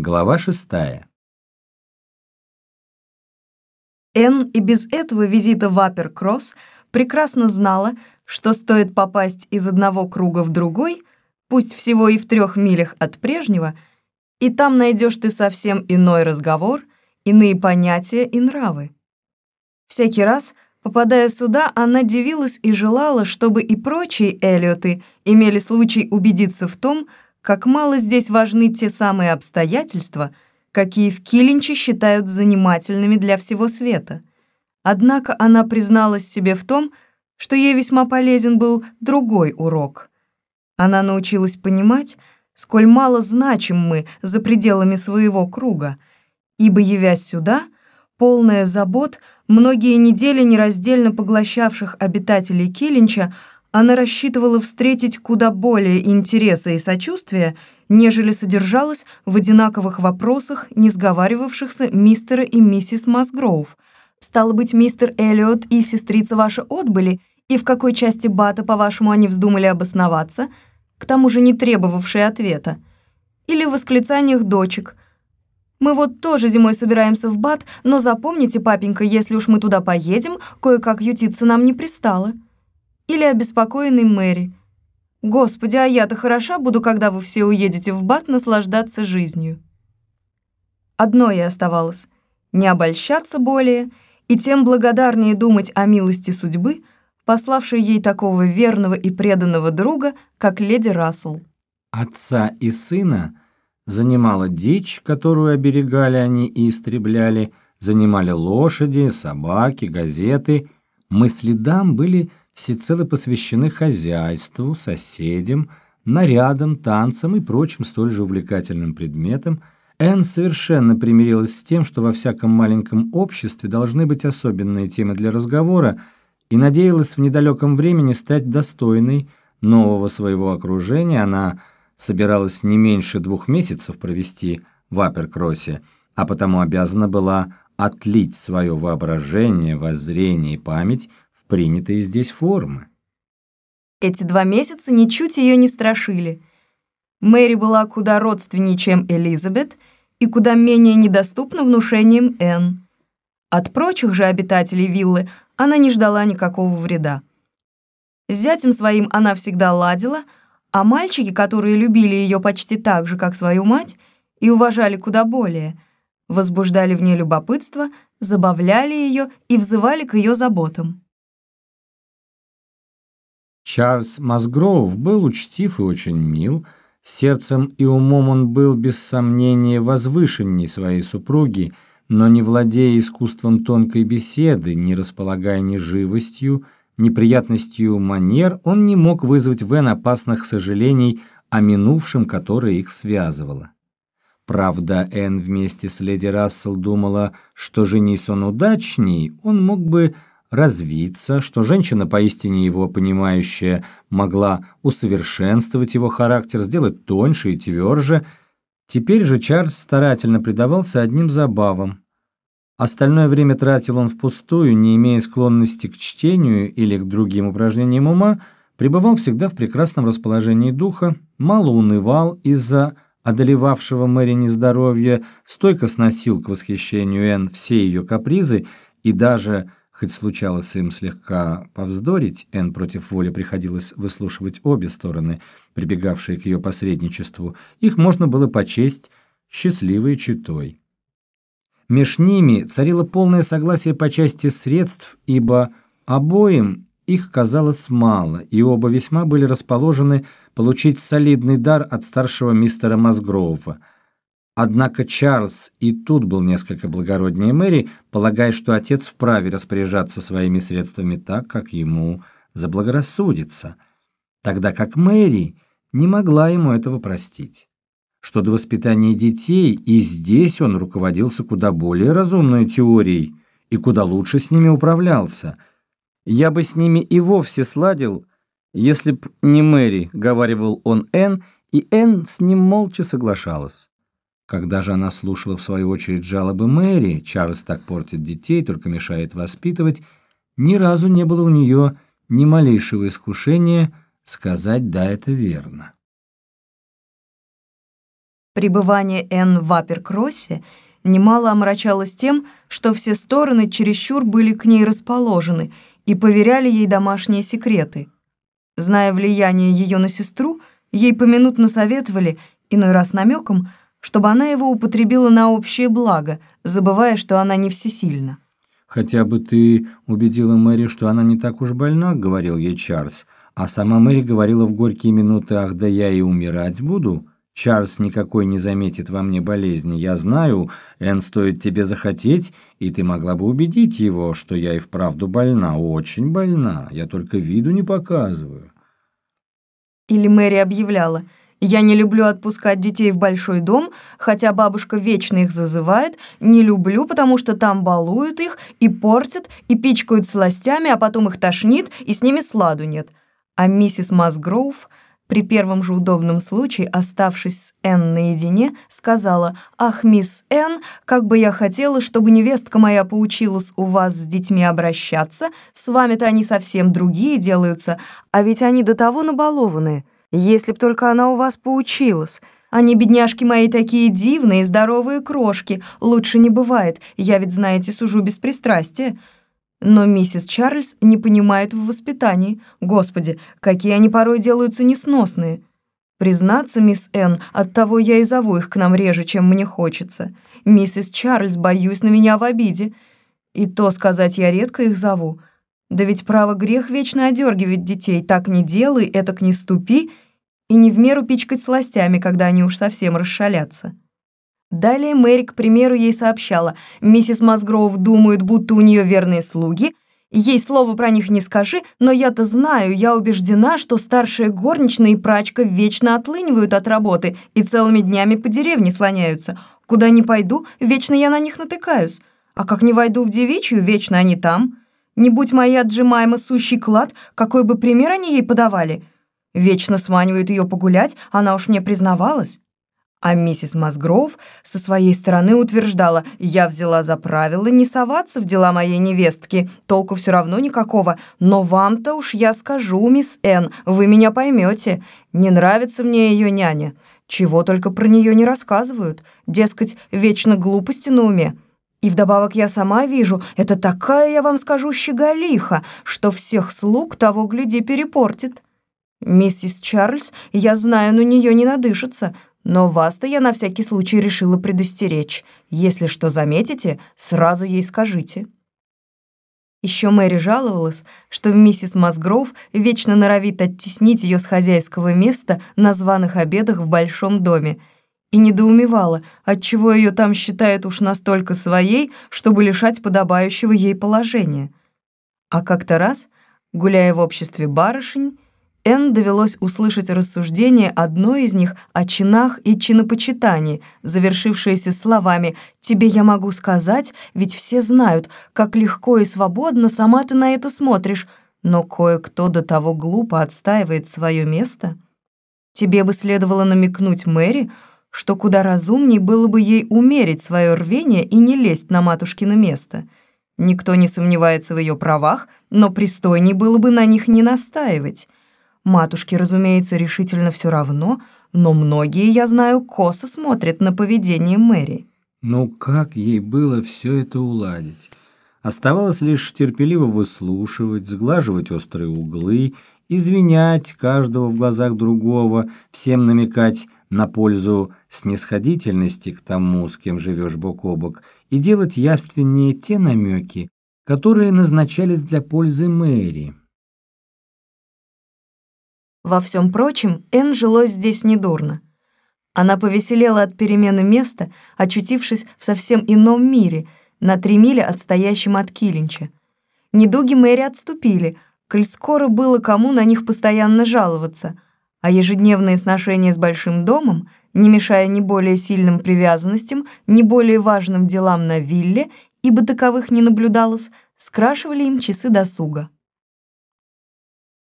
Глава шестая. Энн и без этого визита в Апперкросс прекрасно знала, что стоит попасть из одного круга в другой, пусть всего и в трех милях от прежнего, и там найдешь ты совсем иной разговор, иные понятия и нравы. Всякий раз, попадая сюда, она дивилась и желала, чтобы и прочие Эллиоты имели случай убедиться в том, как мало здесь важны те самые обстоятельства, какие в Килинче считают занимательными для всего света. Однако она призналась себе в том, что ей весьма полезен был другой урок. Она научилась понимать, сколь мало значим мы за пределами своего круга, ибо, явясь сюда, полная забот, многие недели нераздельно поглощавших обитателей Килинча, она рассчитывала встретить куда более интереса и сочувствия, нежели содержалась в одинаковых вопросах, не сговаривавшихся мистера и миссис Масгроув. Стало быть, мистер Эллиот и сестрица ваша отбыли, и в какой части Бата, по-вашему, они вздумали обосноваться, к тому же не требовавшие ответа. Или в восклицаниях дочек. «Мы вот тоже зимой собираемся в Бат, но запомните, папенька, если уж мы туда поедем, кое-как ютиться нам не пристало» или обеспокоенный Мэри. «Господи, а я-то хороша буду, когда вы все уедете в Бат наслаждаться жизнью». Одно и оставалось — не обольщаться более и тем благодарнее думать о милости судьбы, пославшей ей такого верного и преданного друга, как леди Рассел. Отца и сына занимала дичь, которую оберегали они и истребляли, занимали лошади, собаки, газеты. Мы следам были всецело посвящены хозяйству, соседям, нарядам, танцам и прочим столь же увлекательным предметам, Энн совершенно примирилась с тем, что во всяком маленьком обществе должны быть особенные темы для разговора, и надеялась в недалеком времени стать достойной нового своего окружения. Она собиралась не меньше двух месяцев провести в Аперкроссе, а потому обязана была отлить свое воображение, воззрение и память принятые здесь формы. Эти два месяца ничуть ее не страшили. Мэри была куда родственнее, чем Элизабет, и куда менее недоступна внушением Энн. От прочих же обитателей виллы она не ждала никакого вреда. С зятем своим она всегда ладила, а мальчики, которые любили ее почти так же, как свою мать, и уважали куда более, возбуждали в ней любопытство, забавляли ее и взывали к ее заботам. Чарльз Масгроув был учтив и очень мил, сердцем и умом он был, без сомнения, возвышенней своей супруги, но не владея искусством тонкой беседы, не располагая ни живостью, ни приятностью манер, он не мог вызвать в Энн опасных сожалений о минувшем, которое их связывало. Правда, Энн вместе с леди Рассел думала, что женись он удачней, он мог бы развиться, что женщина, поистине его понимающая, могла усовершенствовать его характер, сделать тоньше и тверже. Теперь же Чарльз старательно предавался одним забавам. Остальное время тратил он впустую, не имея склонности к чтению или к другим упражнениям ума, пребывал всегда в прекрасном расположении духа, мало унывал из-за одолевавшего Мэри нездоровья, стойко сносил к восхищению Энн все ее капризы и даже Хоть случалось им слегка повздорить, Энн против воли приходилось выслушивать обе стороны, прибегавшие к ее посредничеству, их можно было почесть счастливой читой. Меж ними царило полное согласие по части средств, ибо обоим их казалось мало, и оба весьма были расположены получить солидный дар от старшего мистера Мазгроува – Однако Чарльз и тут был несколько благороднее Мэри, полагая, что отец вправе распоряжаться своими средствами так, как ему заблагорассудится, тогда как Мэри не могла ему этого простить. Что до воспитания детей, и здесь он руководился куда более разумной теорией и куда лучше с ними управлялся. «Я бы с ними и вовсе сладил, если б не Мэри», — говаривал он Энн, и Энн с ним молча соглашалась. Когда же она слушала в свою очередь жалобы Мэри, Чарльз так портит детей, только мешает воспитывать, ни разу не было у нее ни малейшего искушения сказать «да, это верно». Пребывание Энн в Аперкроссе немало омрачалось тем, что все стороны чересчур были к ней расположены и поверяли ей домашние секреты. Зная влияние ее на сестру, ей поминутно советовали, иной раз намеком, чтобы она его употребила на общее благо, забывая, что она не всесильна. «Хотя бы ты убедила Мэри, что она не так уж больна», — говорил ей Чарльз, а сама Мэри говорила в горькие минуты «Ах, да я и умирать буду». Чарльз никакой не заметит во мне болезни. Я знаю, Энн стоит тебе захотеть, и ты могла бы убедить его, что я и вправду больна, очень больна. Я только виду не показываю. Или Мэри объявляла, «Я не люблю отпускать детей в большой дом, хотя бабушка вечно их зазывает. Не люблю, потому что там балуют их и портят, и пичкают сластями, а потом их тошнит, и с ними сладу нет». А миссис Масгроув при первом же удобном случае, оставшись с Энн наедине, сказала, «Ах, мисс Энн, как бы я хотела, чтобы невестка моя поучилась у вас с детьми обращаться, с вами-то они совсем другие делаются, а ведь они до того набалованные. Если б только она у вас поучилась». Они, бедняжки мои, такие дивные, здоровые крошки. Лучше не бывает. Я ведь, знаете, сужу без пристрастия. Но миссис Чарльз не понимает в воспитании. Господи, какие они порой делаются несносные. Признаться, мисс Энн, оттого я и зову их к нам реже, чем мне хочется. Миссис Чарльз, боюсь, на меня в обиде. И то сказать я редко их зову. Да ведь право грех вечно одергивать детей. Так не делай, этак не ступи. И не в меру пичкать сластями, когда они уж совсем расшалятся. Далее Мэри, к примеру, ей сообщала, миссис Мазгроув думает, будто у нее верные слуги, Ей слова про них не скажи, но я-то знаю, я убеждена, что старшая горничная и прачка вечно отлынивают от работы и целыми днями по деревне слоняются. Куда ни пойду, вечно я на них натыкаюсь. А как не войду в девичью, вечно они там. Не будь моя отжимаема сущий клад, какой бы пример они ей подавали. Вечно сманивают ее погулять, она уж мне признавалась. А миссис Мазгров со своей стороны утверждала, я взяла за правило не соваться в дела моей невестки, толку все равно никакого, но вам-то уж я скажу, мисс Н, вы меня поймете. Не нравится мне ее няня. Чего только про нее не рассказывают, дескать, вечно глупости на уме. И вдобавок я сама вижу, это такая, я вам скажу, щеголиха, что всех слуг того, гляди, перепортит. Миссис Чарльз, я знаю, на нее не надышится, но вас-то я на всякий случай решила предостеречь. Если что заметите, сразу ей скажите». Еще Мэри жаловалась, что миссис Масгров вечно норовит оттеснить ее с хозяйского места на званых обедах в большом доме, и недоумевала, отчего ее там считают уж настолько своей, чтобы лишать подобающего ей положения. А как-то раз, гуляя в обществе барышень, Энн довелось услышать рассуждение одной из них о чинах и чинопочитании, завершившееся словами «Тебе я могу сказать, ведь все знают, как легко и свободно сама ты на это смотришь, но кое-кто до того глупо отстаивает свое место». Тебе бы следовало намекнуть Мэри, что куда разумней было бы ей умерить свое рвение и не лезть на матушкино место. Никто не сомневается в ее правах, но пристойней было бы на них не настаивать. Матушке, разумеется, решительно все равно, но многие, я знаю, косо смотрят на поведение Мэри. Ну как ей было все это уладить? Оставалось лишь терпеливо выслушивать, сглаживать острые углы, извинять каждого в глазах другого, всем намекать на пользу снисходительности к тому, с кем живешь бок о бок, и делать явственнее те намеки, которые назначались для пользы Мэри. Во всем прочем, Энн жилось здесь недурно. Она повеселела от перемены места, очутившись в совсем ином мире, на три мили отстоящем от Килинча. Недуги Мэри отступили, коль скоро было кому на них постоянно жаловаться, а ежедневные сношения с большим домом, не мешая ни более сильным привязанностям, ни более важным делам на вилле, ибо таковых не наблюдалось, скрашивали им часы досуга.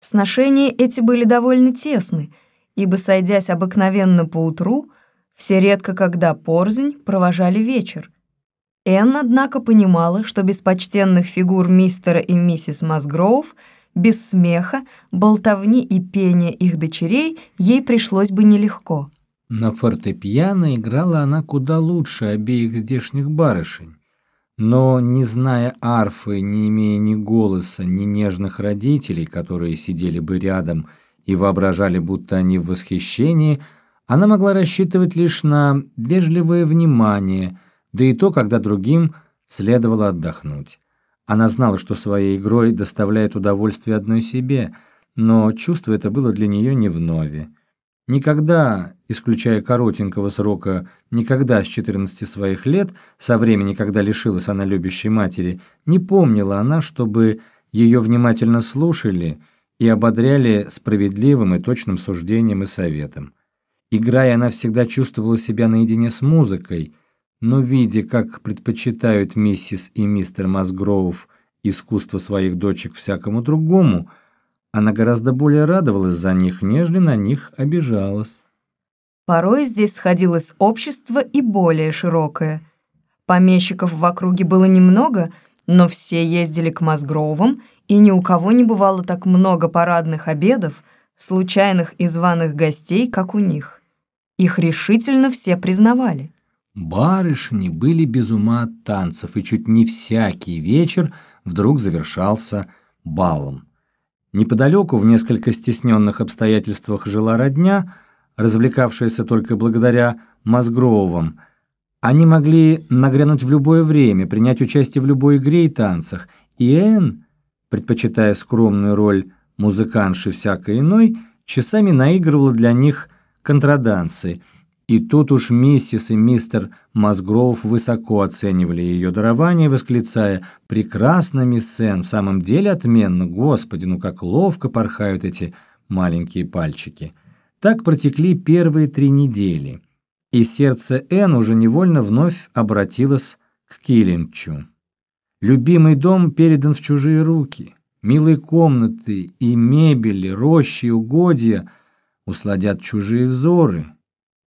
Сношения эти были довольно тесны, ибо, сойдясь обыкновенно по утру, все редко когда порзень провожали вечер. Энн, однако, понимала, что без почтенных фигур мистера и миссис Масгроув, без смеха, болтовни и пения их дочерей ей пришлось бы нелегко. На фортепиано играла она куда лучше обеих здешних барышень. Но, не зная арфы, не имея ни голоса, ни нежных родителей, которые сидели бы рядом и воображали, будто они в восхищении, она могла рассчитывать лишь на вежливое внимание, да и то, когда другим следовало отдохнуть. Она знала, что своей игрой доставляет удовольствие одной себе, но чувство это было для нее не вновь. Никогда, исключая коротенького срока, никогда с 14 своих лет, со времени, когда лишилась она любящей матери, не помнила она, чтобы ее внимательно слушали и ободряли справедливым и точным суждением и советом. Играя, она всегда чувствовала себя наедине с музыкой, но видя, как предпочитают миссис и мистер Масгроув искусство своих дочек всякому другому – она гораздо более радовалась за них, нежели на них обижалась. Порой здесь сходилось общество и более широкое. Помещиков в округе было немного, но все ездили к Мазгровым, и ни у кого не бывало так много парадных обедов, случайных и званых гостей, как у них. Их решительно все признавали. Барышни были без ума от танцев, и чуть не всякий вечер вдруг завершался балом. Неподалеку, в несколько стесненных обстоятельствах, жила родня, развлекавшаяся только благодаря Мазгровым. Они могли нагрянуть в любое время, принять участие в любой игре и танцах. И Энн, предпочитая скромную роль музыканши всякой иной, часами наигрывала для них контрадансы – и тут уж миссис и мистер Мазгроув высоко оценивали ее дарование, восклицая «Прекрасно, мисс Сен, в самом деле отменно, господи, ну как ловко порхают эти маленькие пальчики». Так протекли первые три недели, и сердце Энн уже невольно вновь обратилось к Киллинчу. Любимый дом передан в чужие руки, милые комнаты и мебели, рощи и угодья усладят чужие взоры –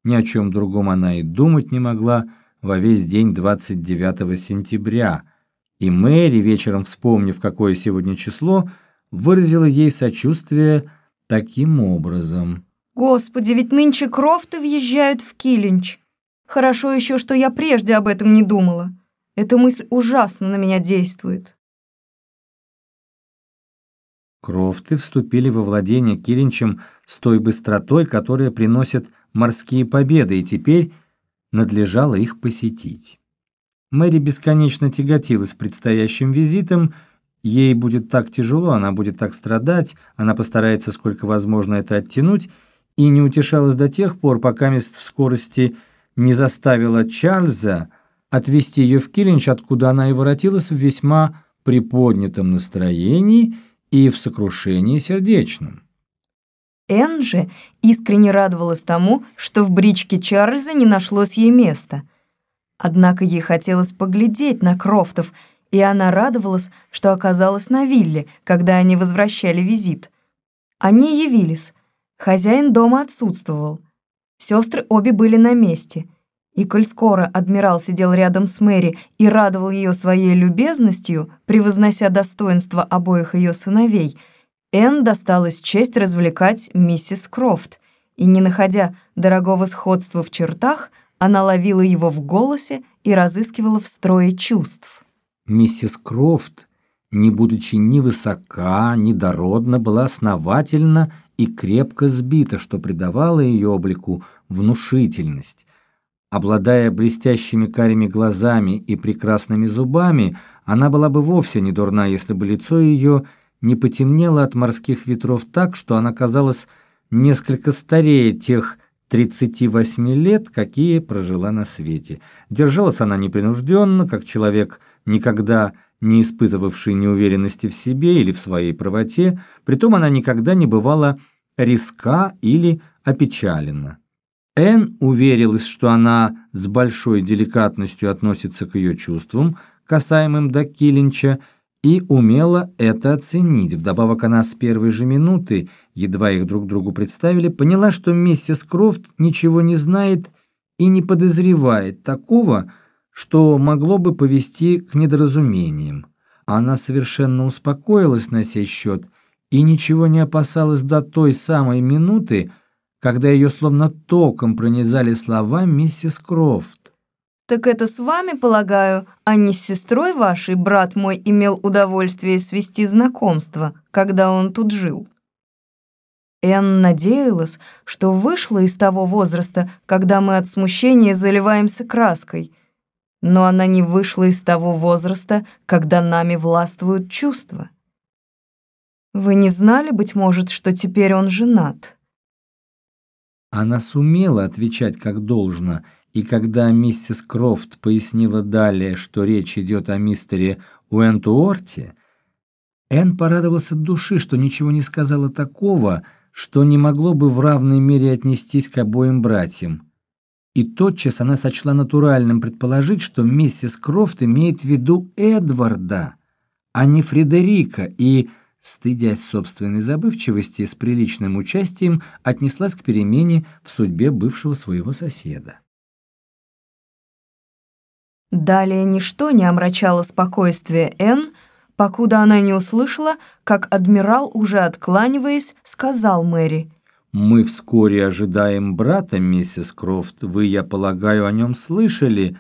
ни о чем другом она и думать не могла во весь день 29 сентября, и Мэри, вечером вспомнив, какое сегодня число, выразила ей сочувствие таким образом. «Господи, ведь нынче крофты въезжают в Килинч. Хорошо еще, что я прежде об этом не думала. Эта мысль ужасно на меня действует». Крофты вступили во владение Килинчем с той быстротой, которая приносит морские победы, и теперь надлежало их посетить. Мэри бесконечно тяготилась предстоящим визитом, ей будет так тяжело, она будет так страдать, она постарается сколько возможно это оттянуть, и не утешалась до тех пор, пока мест в скорости не заставила Чарльза отвезти ее в Киллинч, откуда она и воротилась в весьма приподнятом настроении и в сокрушении сердечном. Энн искренне радовалась тому, что в бричке Чарльза не нашлось ей места. Однако ей хотелось поглядеть на Крофтов, и она радовалась, что оказалась на вилле, когда они возвращали визит. Они явились. Хозяин дома отсутствовал. Сестры обе были на месте. И коль скоро адмирал сидел рядом с Мэри и радовал ее своей любезностью, превознося достоинство обоих ее сыновей — Энн досталась честь развлекать миссис Крофт, и, не находя дорогого сходства в чертах, она ловила его в голосе и разыскивала в строе чувств. Миссис Крофт, не будучи ни высока, ни дородна, была основательна и крепко сбита, что придавало ее облику внушительность. Обладая блестящими карими глазами и прекрасными зубами, она была бы вовсе не дурна, если бы лицо ее – не потемнело от морских ветров так, что она казалась несколько старее тех 38 лет, какие прожила на свете. Держалась она непринужденно, как человек, никогда не испытывавший неуверенности в себе или в своей правоте, притом она никогда не бывала риска или опечалена. Энн уверилась, что она с большой деликатностью относится к ее чувствам, касаемым до Киллинча, и умела это оценить. Вдобавок она с первой же минуты, едва их друг другу представили, поняла, что миссис Крофт ничего не знает и не подозревает такого, что могло бы повести к недоразумениям. Она совершенно успокоилась на сей счет и ничего не опасалась до той самой минуты, когда ее словно током пронизали слова миссис Крофт. «Так это с вами, полагаю, а не с сестрой вашей брат мой имел удовольствие свести знакомство, когда он тут жил?» Энн надеялась, что вышла из того возраста, когда мы от смущения заливаемся краской, но она не вышла из того возраста, когда нами властвуют чувства. Вы не знали, быть может, что теперь он женат?» Она сумела отвечать как должно, и когда миссис Крофт пояснила далее, что речь идет о мистере Уэнтуорте, Энн порадовался от души, что ничего не сказала такого, что не могло бы в равной мере отнестись к обоим братьям. И тотчас она сочла натуральным предположить, что миссис Крофт имеет в виду Эдварда, а не Фредерика, и стыдясь собственной забывчивости, с приличным участием отнеслась к перемене в судьбе бывшего своего соседа. Далее ничто не омрачало спокойствие Энн, покуда она не услышала, как адмирал, уже откланиваясь, сказал Мэри. «Мы вскоре ожидаем брата, миссис Крофт. Вы, я полагаю, о нем слышали?»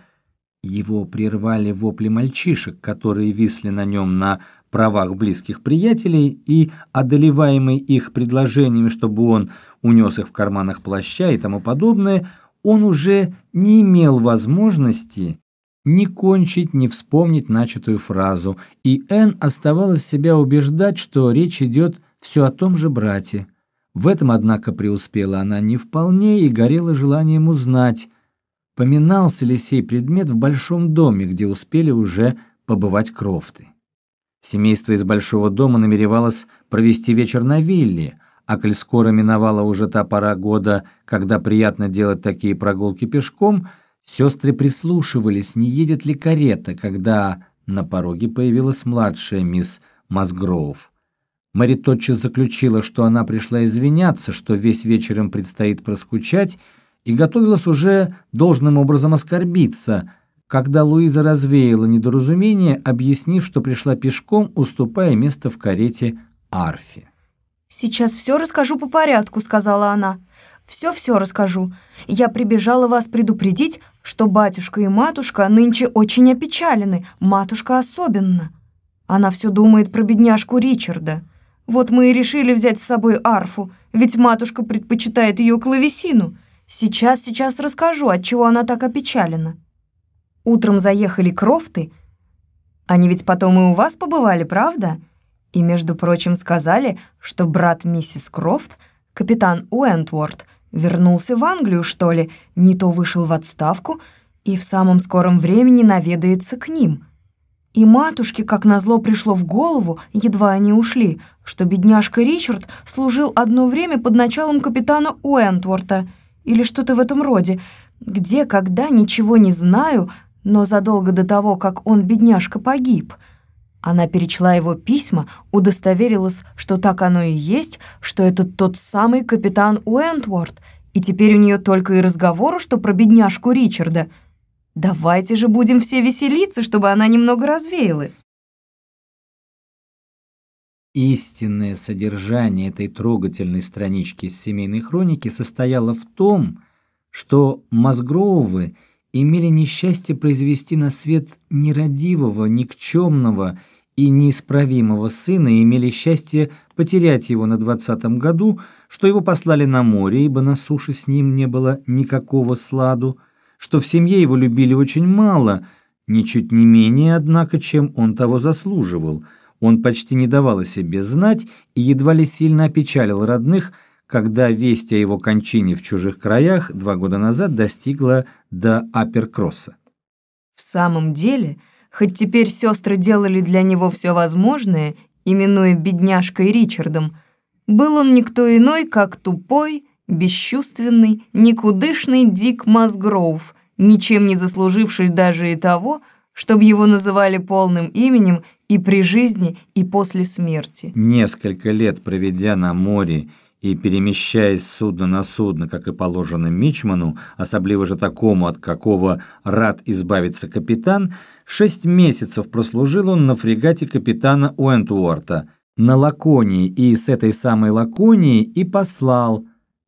Его прервали вопли мальчишек, которые висли на нем на правах близких приятелей и, одолеваемый их предложениями, чтобы он унес их в карманах плаща и тому подобное, он уже не имел возможности ни кончить, ни вспомнить начатую фразу, и Энн оставалась себя убеждать, что речь идет все о том же брате. В этом, однако, преуспела она не вполне и горела желанием узнать, поминался ли сей предмет в большом доме, где успели уже побывать Крофты. Семейство из большого дома намеревалось провести вечер на вилле, а коль скоро миновала уже та пора года, когда приятно делать такие прогулки пешком, сестры прислушивались, не едет ли карета, когда на пороге появилась младшая мисс Мазгроув. Мэри тотчас заключила, что она пришла извиняться, что весь вечер им предстоит проскучать, и готовилась уже должным образом оскорбиться, когда Луиза развеяла недоразумение, объяснив, что пришла пешком, уступая место в карете Арфе. «Сейчас все расскажу по порядку», — сказала она. «Все-все расскажу. Я прибежала вас предупредить, что батюшка и матушка нынче очень опечалены, матушка особенно. Она все думает про бедняжку Ричарда. Вот мы и решили взять с собой арфу, ведь матушка предпочитает ее клавесину. Сейчас, сейчас расскажу, от чего она так опечалена». Утром заехали Крофты. Они ведь потом и у вас побывали, правда? И, между прочим, сказали, что брат миссис Крофт, капитан Уэнтворд, вернулся в Англию, что ли, не то вышел в отставку и в самом скором времени наведается к ним. И матушке, как назло, пришло в голову, едва они ушли, что бедняжка Ричард служил одно время под началом капитана Уэнтворта или что-то в этом роде. Где, когда, ничего не знаю, но задолго до того, как он, бедняжка, погиб. Она перечла его письма, удостоверилась, что так оно и есть, что это тот самый капитан Уэнтворд, и теперь у нее только и разговору, что про бедняжку Ричарда. Давайте же будем все веселиться, чтобы она немного развеялась. Истинное содержание этой трогательной странички из семейной хроники состояло в том, что Мазгроувы – имели несчастье произвести на свет нерадивого, никчемного и неисправимого сына и имели счастье потерять его на двадцатом году, что его послали на море, ибо на суше с ним не было никакого сладу, что в семье его любили очень мало, ничуть не менее, однако, чем он того заслуживал. Он почти не давал о себе знать и едва ли сильно опечалил родных – когда весть о его кончине в чужих краях два года назад достигла до Аперкросса. В самом деле, хоть теперь сестры делали для него все возможное, именуя бедняжкой Ричардом, был он никто иной, как тупой, бесчувственный, никудышный Дик Масгроув, ничем не заслуживший даже и того, чтобы его называли полным именем и при жизни, и после смерти. Несколько лет проведя на море и, перемещаясь с судна на судно, как и положено мичману, особливо же такому, от какого рад избавиться капитан, шесть месяцев прослужил он на фрегате капитана Уэнтуорта на Лаконии, и с этой самой Лаконии и послал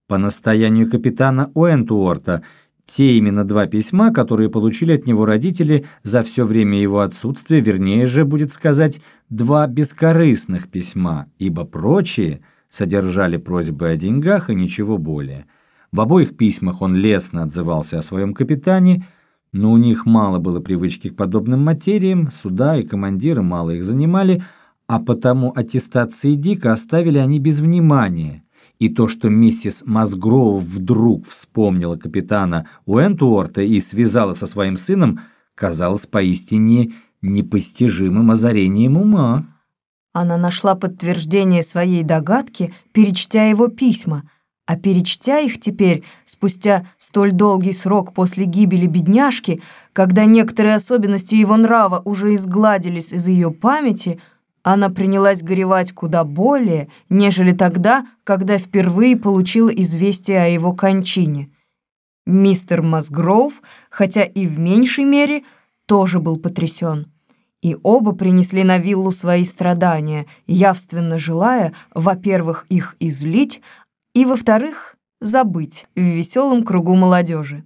по настоянию капитана Уэнтуорта, те именно два письма, которые получили от него родители за все время его отсутствия, вернее же, будет сказать, два бескорыстных письма, ибо прочие содержали просьбы о деньгах и ничего более. В обоих письмах он лестно отзывался о своем капитане, но у них мало было привычки к подобным материям, суда и командиры мало их занимали, а потому аттестации Дика оставили они без внимания – и то, что миссис Мазгроув вдруг вспомнила капитана Уэнтуорта и связала со своим сыном, казалось поистине непостижимым озарением ума. Она нашла подтверждение своей догадки, перечтя его письма, а перечтя их теперь, спустя столь долгий срок после гибели бедняжки, когда некоторые особенности его нрава уже изгладились из ее памяти – она принялась горевать куда более, нежели тогда, когда впервые получила известие о его кончине. Мистер Масгроув, хотя и в меньшей мере, тоже был потрясен. И оба принесли на виллу свои страдания, явственно желая, во-первых, их излить, и, во-вторых, забыть в веселом кругу молодежи.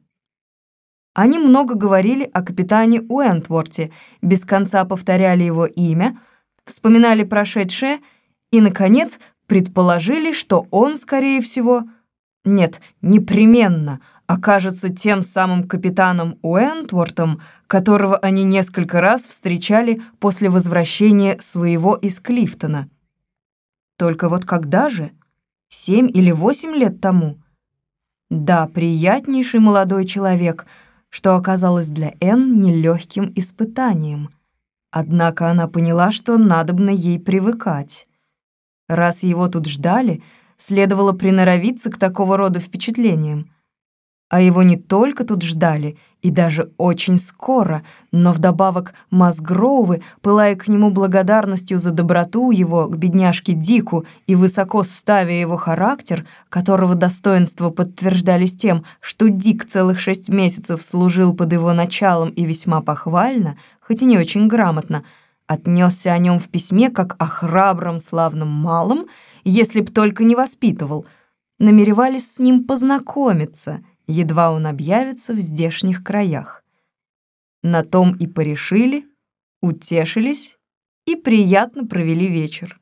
Они много говорили о капитане Уэнтворте, без конца повторяли его имя — вспоминали прошедшее и, наконец, предположили, что он, скорее всего, нет, непременно окажется тем самым капитаном Уэнтвортом, которого они несколько раз встречали после возвращения своего из Клифтона. Только вот когда же? Семь или восемь лет тому? Да, приятнейший молодой человек, что оказалось для Энн нелегким испытанием — Однако она поняла, что надобно ей привыкать. Раз его тут ждали, следовало приноровиться к такого рода впечатлениям. А его не только тут ждали, и даже очень скоро, но вдобавок Масгроувы, пылая к нему благодарностью за доброту его к бедняжке Дику и высоко ставя его характер, которого достоинства подтверждались тем, что Дик целых шесть месяцев служил под его началом и весьма похвально, хоть и не очень грамотно, отнесся о нем в письме как о храбром славном малом, если б только не воспитывал, намеревались с ним познакомиться — едва он объявится в здешних краях. На том и порешили, утешились и приятно провели вечер.